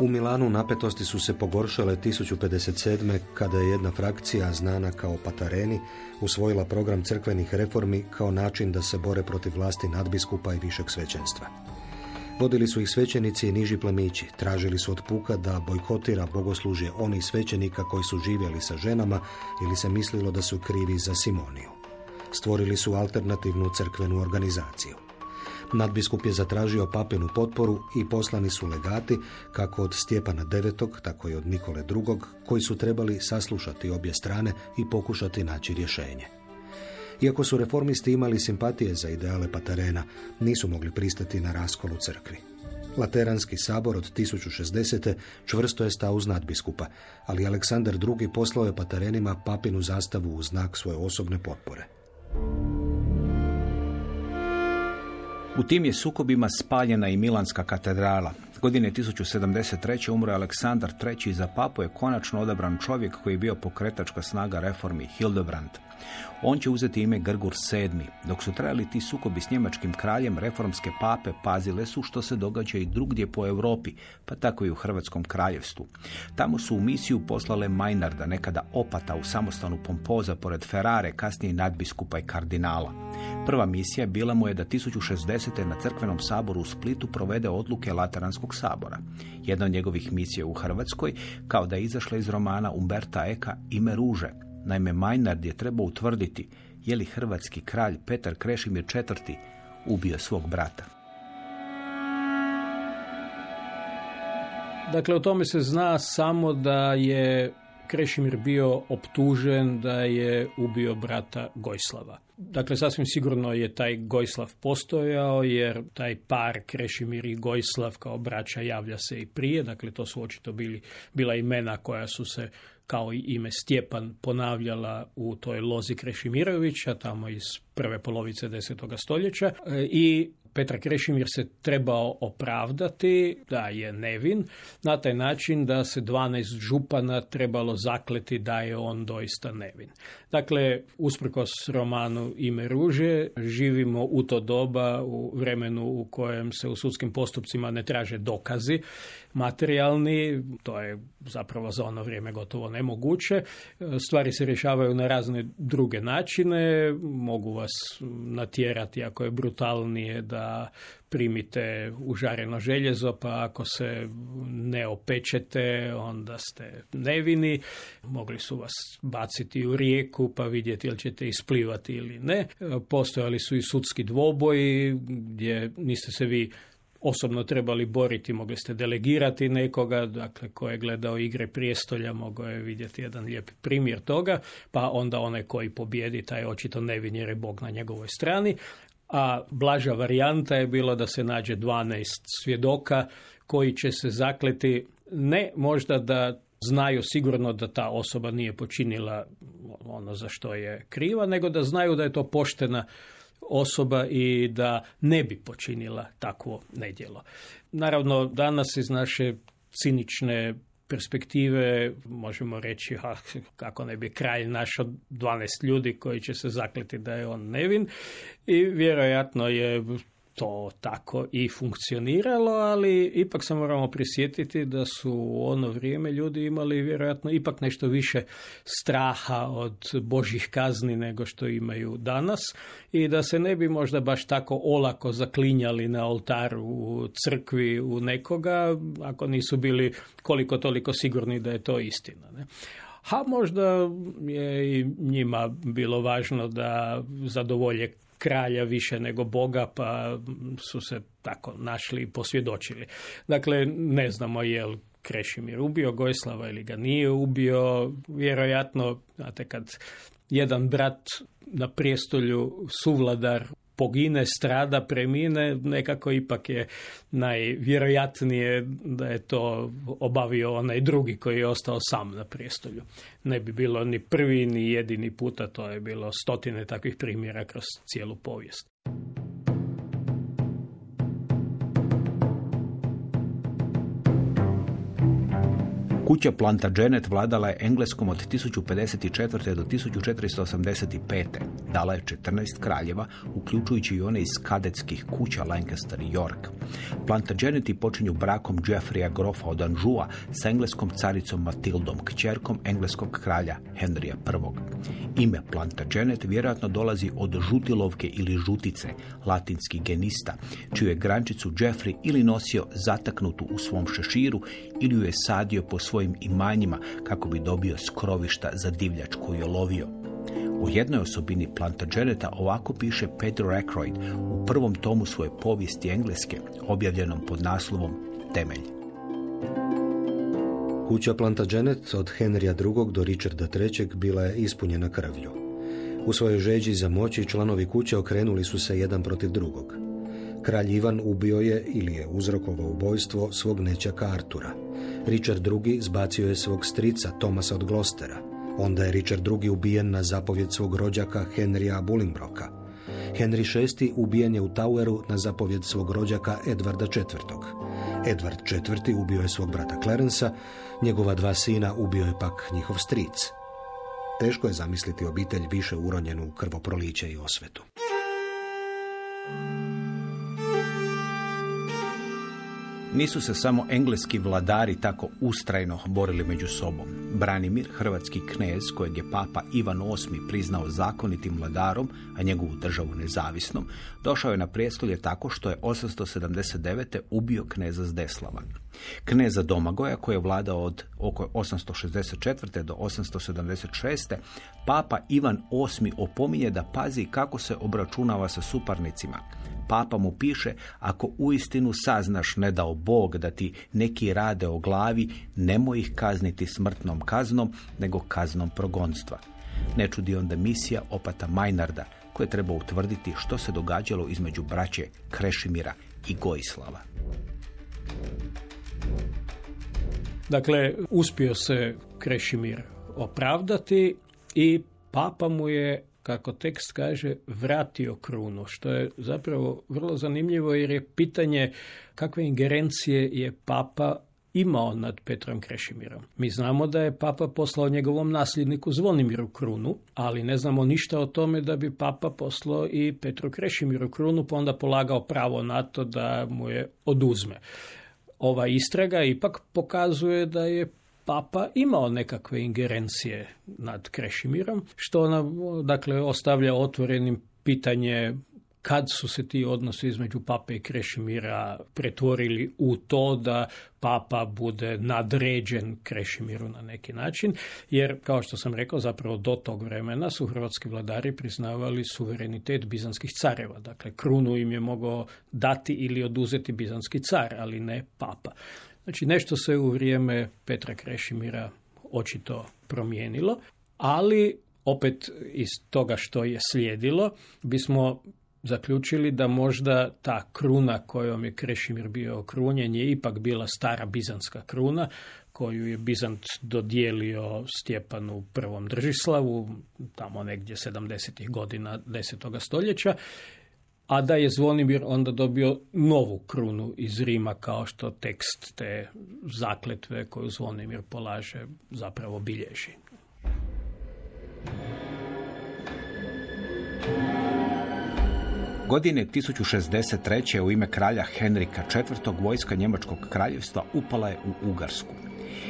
U Milanu napetosti su se pogoršale 1057. kada je jedna frakcija znana kao Patareni usvojila program crkvenih reformi kao način da se bore protiv vlasti nadbiskupa i višeg svećenstva. Vodili su ih svećenici i niži plemići. Tražili su od puka da bojkotira bogoslužje onih svećenika koji su živjeli sa ženama ili se mislilo da su krivi za Simoniju. Stvorili su alternativnu crkvenu organizaciju. Nadbiskup je zatražio papinu potporu i poslani su legati kako od Stjepana IX, tako i od Nikole II, koji su trebali saslušati obje strane i pokušati naći rješenje. Iako su reformisti imali simpatije za ideale Patarena, nisu mogli pristati na raskol u crkvi. Lateranski sabor od 1060. čvrsto je stao uz nadbiskupa, ali Aleksandar II. poslao je Patarenima papinu zastavu u znak svoje osobne potpore. U tim je sukobima spaljena i Milanska katedrala. Godine 1073. umro je Aleksandar III. za papu je konačno odabran čovjek koji je bio pokretačka snaga reformi, Hildebrand. On će uzeti ime Grgur VII. Dok su trajali ti sukobi s njemačkim kraljem, reformske pape pazile su što se događa i drugdje po Europi, pa tako i u Hrvatskom kraljevstvu. Tamo su u misiju poslale Majnarda, nekada opata u samostanu Pompoza pored Ferrare, kasnije nadbiskupa i kardinala. Prva misija bila mu je da 1060. na crkvenom saboru u Splitu provede odluke Lateranskog sabora. Jedna od njegovih misija u Hrvatskoj, kao da je izašla iz romana Umberta Eka Ime ruže, Naime, Majnard je trebao utvrditi je li hrvatski kralj Petar Krešimir IV. ubio svog brata. Dakle, o tome se zna samo da je Krešimir bio optužen da je ubio brata Gojslava. Dakle, sasvim sigurno je taj Gojslav postojao, jer taj par Krešimir i Gojslav kao braća javlja se i prije, dakle to su očito bili, bila imena koja su se kao i ime Stjepan ponavljala u toj lozi Krešimirovića, tamo iz prve polovice desetog stoljeća. E, i Petar Krešimir se trebao opravdati da je nevin na taj način da se 12 župana trebalo zakleti da je on doista nevin. Dakle, usprkos romanu Ime ruže, živimo u to doba u vremenu u kojem se u sudskim postupcima ne traže dokazi materijalni, to je zapravo za ono vrijeme gotovo nemoguće. Stvari se rješavaju na razne druge načine, mogu vas natjerati ako je brutalnije da primite užareno željezo, pa ako se ne opečete, onda ste nevini. Mogli su vas baciti u rijeku, pa vidjeti ili ćete isplivati ili ne. Postojali su i sudski dvoboji, gdje niste se vi osobno trebali boriti, mogli ste delegirati nekoga, dakle ko je gledao igre prijestolja mogao je vidjeti jedan lijep primjer toga, pa onda onaj koji pobjedi taj očito nevin jer je Bog na njegovoj strani, a blaža varijanta je bilo da se nađe 12 svjedoka koji će se zakleti ne možda da znaju sigurno da ta osoba nije počinila ono za što je kriva, nego da znaju da je to poštena osoba i da ne bi počinila takvo nedjelo. Naravno, danas iz naše cinične perspektive možemo reći ha, kako ne bi kralj našao 12 ljudi koji će se zakleti da je on nevin i vjerojatno je to tako i funkcioniralo, ali ipak se moramo prisjetiti da su u ono vrijeme ljudi imali vjerojatno ipak nešto više straha od božih kazni nego što imaju danas i da se ne bi možda baš tako olako zaklinjali na oltaru u crkvi u nekoga ako nisu bili koliko toliko sigurni da je to istina. Ne? A možda je i njima bilo važno da zadovolje kralja više nego Boga, pa su se tako našli i posvjedočili. Dakle, ne znamo je li Krešimir ubio Gojslava ili ga nije ubio. Vjerojatno, znate, kad jedan brat na prijestolju suvladar pogine, strada, premine, nekako ipak je najvjerojatnije da je to obavio onaj drugi koji je ostao sam na prijestolju. Ne bi bilo ni prvi ni jedini puta, to je bilo stotine takvih primjera kroz cijelu povijest. Kuća Plantagenet vladala je Engleskom od 1054. do 1485. Dala je 14 kraljeva, uključujući i one iz kadetskih kuća Lancaster i York. Plantageneti počinju brakom Jeffreya Grofa od Anžua s engleskom caricom Matildom, kćerkom engleskog kralja Henrya I. Ime Plantagenet vjerojatno dolazi od žutilovke ili žutice, latinski genista, čiju je grančicu Jeffrey ili nosio zataknutu u svom šeširu ili ju je sadio po svojim imanjima kako bi dobio skrovišta za divljač koju je lovio. U jednoj osobini Plantageneta ovako piše Peter Ackroyd u prvom tomu svoje povijesti engleske, objavljenom pod naslovom Temelj. Kuća Plantagenet od Henrya II. do Richarda III. bila je ispunjena krvlju. U svojoj žeđi za moći članovi kuće okrenuli su se jedan protiv drugog. Kralj Ivan ubio je ili je uzrokovao ubojstvo svog nećaka Artura. Richard II. zbacio je svog strica Tomasa od Glostera. Onda je Richard II. ubijen na zapovjed svog rođaka Henrya Bullingbroka. Henry VI ubijen je u Toweru na zapovjed svog rođaka Edvarda IV. Edward IV. ubio je svog brata Clarensa, njegova dva sina ubio je pak njihov stric. Teško je zamisliti obitelj više uronjenu u krvoproliće i osvetu. Nisu se samo engleski vladari tako ustrajno borili među sobom. Branimir, hrvatski knez, kojeg je papa Ivan VIII priznao zakonitim vladarom, a njegovu državu nezavisnom, došao je na prijestolje tako što je 879. ubio kneza Zdeslava. Kneza Domagoja, koji je vladao od oko 864. do 876. papa Ivan VIII opominje da pazi kako se obračunava sa suparnicima. Papa mu piše, ako uistinu saznaš ne dao Bog da ti neki rade o glavi, nemoj ih kazniti smrtnom kaznom, nego kaznom progonstva. Ne čudi onda misija opata Majnarda, koje treba utvrditi što se događalo između braće Krešimira i Gojislava. Dakle, uspio se Krešimir opravdati i papa mu je kako tekst kaže, vratio krunu, što je zapravo vrlo zanimljivo jer je pitanje kakve ingerencije je papa imao nad Petrom Krešimirom. Mi znamo da je papa poslao njegovom nasljedniku Zvonimiru krunu, ali ne znamo ništa o tome da bi papa poslao i Petru Krešimiru krunu, pa onda polagao pravo na to da mu je oduzme. Ova istraga ipak pokazuje da je papa imao nekakve ingerencije nad Krešimirom, što ona dakle ostavlja otvorenim pitanje kad su se ti odnosi između pape i Krešimira pretvorili u to da papa bude nadređen Krešimiru na neki način, jer kao što sam rekao zapravo do tog vremena su hrvatski vladari priznavali suverenitet bizanskih careva. Dakle, krunu im je mogao dati ili oduzeti bizanski car, ali ne papa. Znači nešto se u vrijeme Petra Krešimira očito promijenilo, ali opet iz toga što je slijedilo bismo zaključili da možda ta kruna kojom je Krešimir bio okrunjen je ipak bila stara bizanska kruna koju je Bizant dodijelio Stjepanu prvom Držislavu, tamo negdje 70. godina 10. stoljeća a da je Zvonimir onda dobio novu krunu iz Rima kao što tekst te zakletve koju Zvonimir polaže zapravo bilježi. Godine 1063. u ime kralja Henrika IV. vojska Njemačkog kraljevstva upala je u Ugarsku.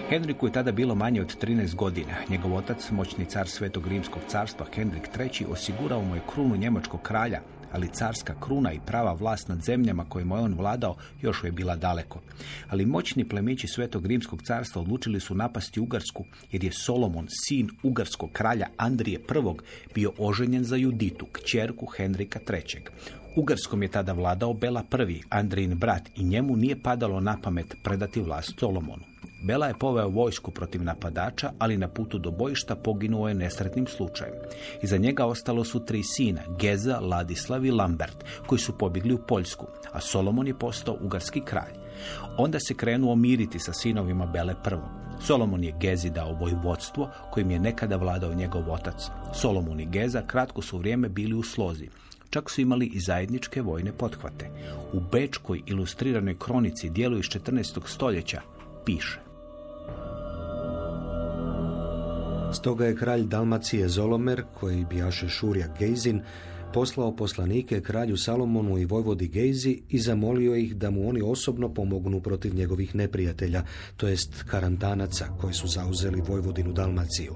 Henriku je tada bilo manje od 13 godina. Njegov otac, moćni car Svetog Rimskog carstva Henrik III. osigurao mu je krunu njemačkog kralja, ali carska kruna i prava vlast nad zemljama kojima je on vladao još je bila daleko. Ali moćni plemići Svetog Rimskog carstva odlučili su napasti Ugarsku jer je Solomon, sin ugarskog kralja Andrije I, bio oženjen za Juditu, kćerku Henrika III. Ugarskom je tada vladao Bela I, Andrijin brat, i njemu nije padalo na pamet predati vlast Solomonu. Bela je poveo vojsku protiv napadača, ali na putu do bojišta poginuo je nesretnim slučajem. Iza njega ostalo su tri sina, Geza, Ladislav i Lambert, koji su pobjegli u Poljsku, a Solomon je postao ugarski kralj. Onda se krenuo miriti sa sinovima Bele I. Solomon je Gezi dao vojvodstvo kojim je nekada vladao njegov otac. Solomon i Geza kratko su vrijeme bili u slozi. Čak su imali i zajedničke vojne pothvate. U Bečkoj ilustriranoj kronici dijelu iz 14. stoljeća piše. Stoga je kralj Dalmacije Zolomer, koji bijaše Šurja Gejzin, poslao poslanike kralju Salomonu i vojvodi Gejzi i zamolio ih da mu oni osobno pomognu protiv njegovih neprijatelja, to jest karantanaca koji su zauzeli vojvodinu Dalmaciju.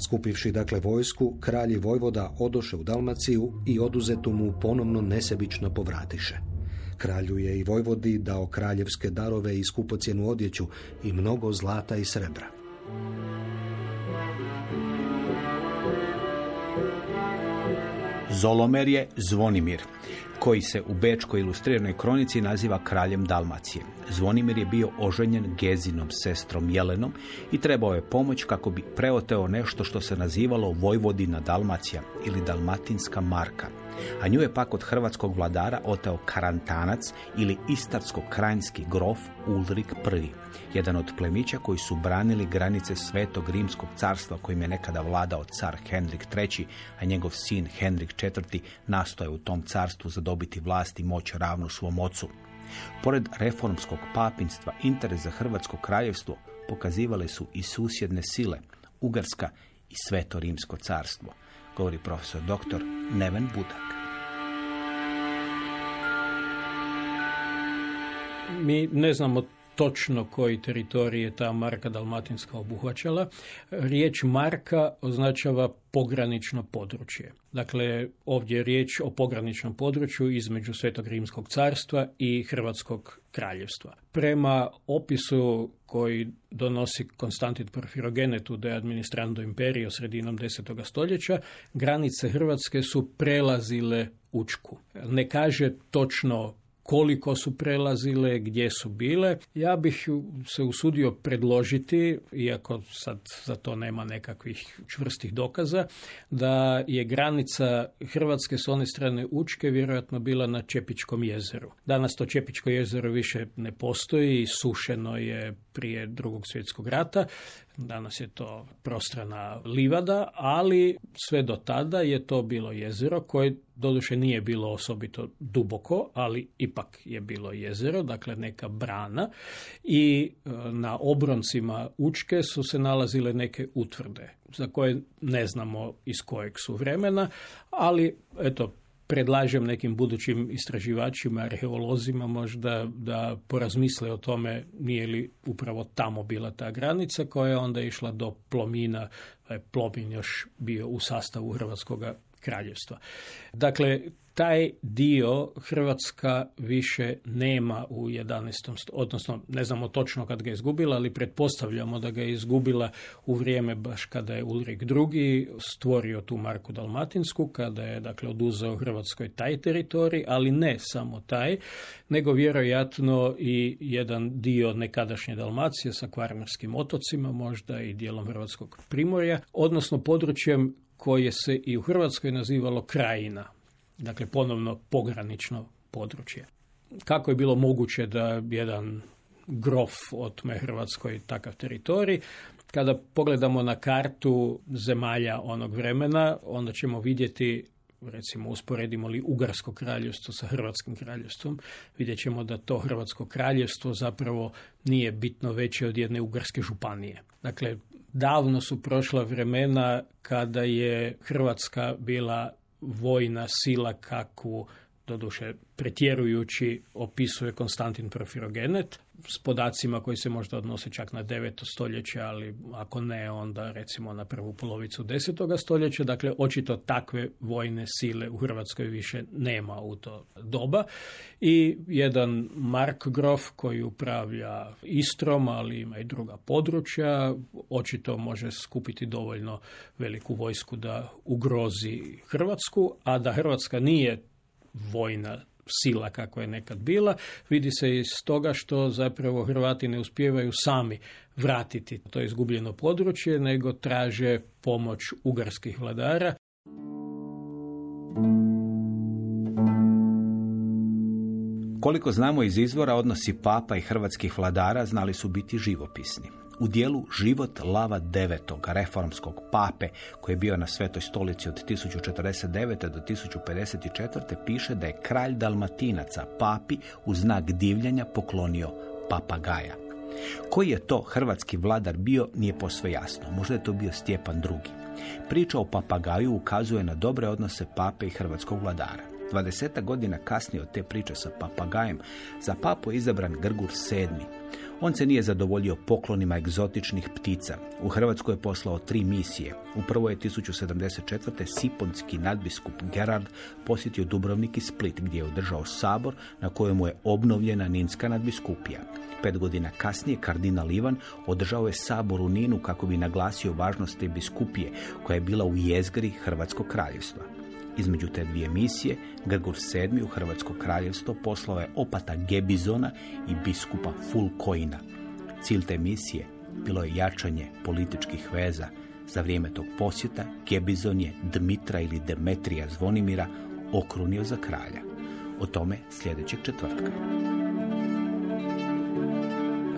Skupivši dakle vojsku, kralji vojvoda odoše u Dalmaciju i oduzetu mu ponovno nesebično povratiše. Kralju je i vojvodi dao kraljevske darove i skupocjenu odjeću i mnogo zlata i srebra. Zolomer je Zvonimir, koji se u Bečkoj ilustriranoj kronici naziva kraljem Dalmacije. Zvonimir je bio oženjen Gezinom sestrom Jelenom i trebao je pomoć kako bi preoteo nešto što se nazivalo Vojvodina Dalmacija ili Dalmatinska marka. A nju je pak od hrvatskog vladara oteo Karantanac ili istarsko-krajinski grof Ulrik I, jedan od plemića koji su branili granice Svetog Rimskog carstva kojim je nekada vladao car Henrik III, a njegov sin Henrik IV nastoje u tom carstvu zadobiti vlast i moć ravnu svom ocu. Pored reformskog papinstva, interes za Hrvatsko kraljevstvo pokazivale su i susjedne sile, Ugarska i Sveto Rimsko carstvo, govori profesor dr. Neven Budak. Mi ne znamo točno koji teritorij je ta marka dalmatinska obuhvaćala. Riječ marka označava pogranično područje. Dakle, ovdje je riječ o pograničnom području između Svetog Rimskog carstva i Hrvatskog kraljevstva. Prema opisu koji donosi Konstantin Porfirogenetu de administrando imperio sredinom 10. stoljeća, granice Hrvatske su prelazile Učku. Ne kaže točno koliko su prelazile, gdje su bile. Ja bih se usudio predložiti, iako sad za to nema nekakvih čvrstih dokaza, da je granica Hrvatske s one strane Učke vjerojatno bila na Čepičkom jezeru. Danas to Čepičko jezero više ne postoji, sušeno je prije drugog svjetskog rata. Danas je to prostrana livada, ali sve do tada je to bilo jezero koje doduše nije bilo osobito duboko, ali ipak je bilo jezero, dakle neka brana. I e, na obroncima Učke su se nalazile neke utvrde za koje ne znamo iz kojeg su vremena, ali eto predlažem nekim budućim istraživačima, arheolozima možda da porazmisle o tome nije li upravo tamo bila ta granica koja je onda išla do Plomina, Plomin još bio u sastavu Hrvatskog kraljevstva. Dakle, taj dio Hrvatska više nema u 11. odnosno ne znamo točno kad ga je izgubila, ali pretpostavljamo da ga je izgubila u vrijeme baš kada je Ulrik II. stvorio tu Marku Dalmatinsku, kada je dakle oduzeo Hrvatskoj taj teritorij, ali ne samo taj, nego vjerojatno i jedan dio nekadašnje Dalmacije sa kvarnerskim otocima, možda i dijelom Hrvatskog primorja, odnosno područjem koje se i u Hrvatskoj nazivalo krajina, dakle ponovno pogranično područje. Kako je bilo moguće da jedan grof otme Hrvatskoj takav teritorij? Kada pogledamo na kartu zemalja onog vremena, onda ćemo vidjeti recimo usporedimo li Ugarsko kraljevstvo sa Hrvatskim kraljevstvom, vidjet ćemo da to Hrvatsko kraljevstvo zapravo nije bitno veće od jedne Ugarske županije. Dakle, davno su prošla vremena kada je Hrvatska bila vojna sila kakvu doduše pretjerujući opisuje Konstantin Profirogenet s podacima koji se možda odnose čak na 9. stoljeće, ali ako ne, onda recimo na prvu polovicu 10. stoljeća. Dakle, očito takve vojne sile u Hrvatskoj više nema u to doba. I jedan Mark Grof koji upravlja Istrom, ali ima i druga područja, očito može skupiti dovoljno veliku vojsku da ugrozi Hrvatsku, a da Hrvatska nije vojna sila kako je nekad bila, vidi se iz toga što zapravo Hrvati ne uspijevaju sami vratiti to izgubljeno područje, nego traže pomoć ugarskih vladara. Koliko znamo iz izvora, odnosi papa i hrvatskih vladara znali su biti živopisni. U dijelu Život Lava devetog reformskog pape koji je bio na Svetoj stolici od 1049. do 1054. piše da je kralj Dalmatinaca papi u znak divljanja poklonio papagaja. Koji je to hrvatski vladar bio nije posve jasno. Možda je to bio Stjepan II. Priča o papagaju ukazuje na dobre odnose pape i hrvatskog vladara. 20 godina kasnije od te priče sa papagajem za papu je izabran Grgur VII. On se nije zadovoljio poklonima egzotičnih ptica. U Hrvatskoj je poslao tri misije. U prvoj je 1074. Siponski nadbiskup Gerard posjetio Dubrovnik i Split gdje je održao sabor na kojemu je obnovljena Ninska nadbiskupija. Pet godina kasnije kardinal Ivan održao je sabor u Ninu kako bi naglasio važnost te biskupije koja je bila u jezgri Hrvatskog kraljevstva. Između te dvije misije, Grgur VII u Hrvatsko kraljevstvo poslao je opata Gebizona i biskupa Fulkoina. Cilj te misije bilo je jačanje političkih veza. Za vrijeme tog posjeta Gebizon je Dmitra ili Demetrija Zvonimira okrunio za kralja. O tome sljedećeg četvrtka.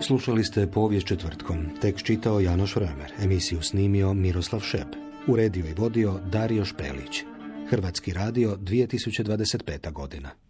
Slušali ste povijest četvrtkom. Tekst čitao Janoš Römer. Emisiju snimio Miroslav Šep. Uredio i vodio Dario Špelić. Hrvatski radio 2025. godina.